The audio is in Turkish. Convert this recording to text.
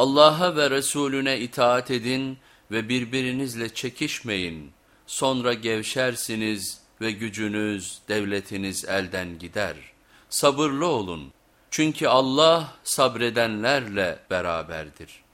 Allah'a ve Resulüne itaat edin ve birbirinizle çekişmeyin. Sonra gevşersiniz ve gücünüz, devletiniz elden gider. Sabırlı olun. Çünkü Allah sabredenlerle beraberdir.''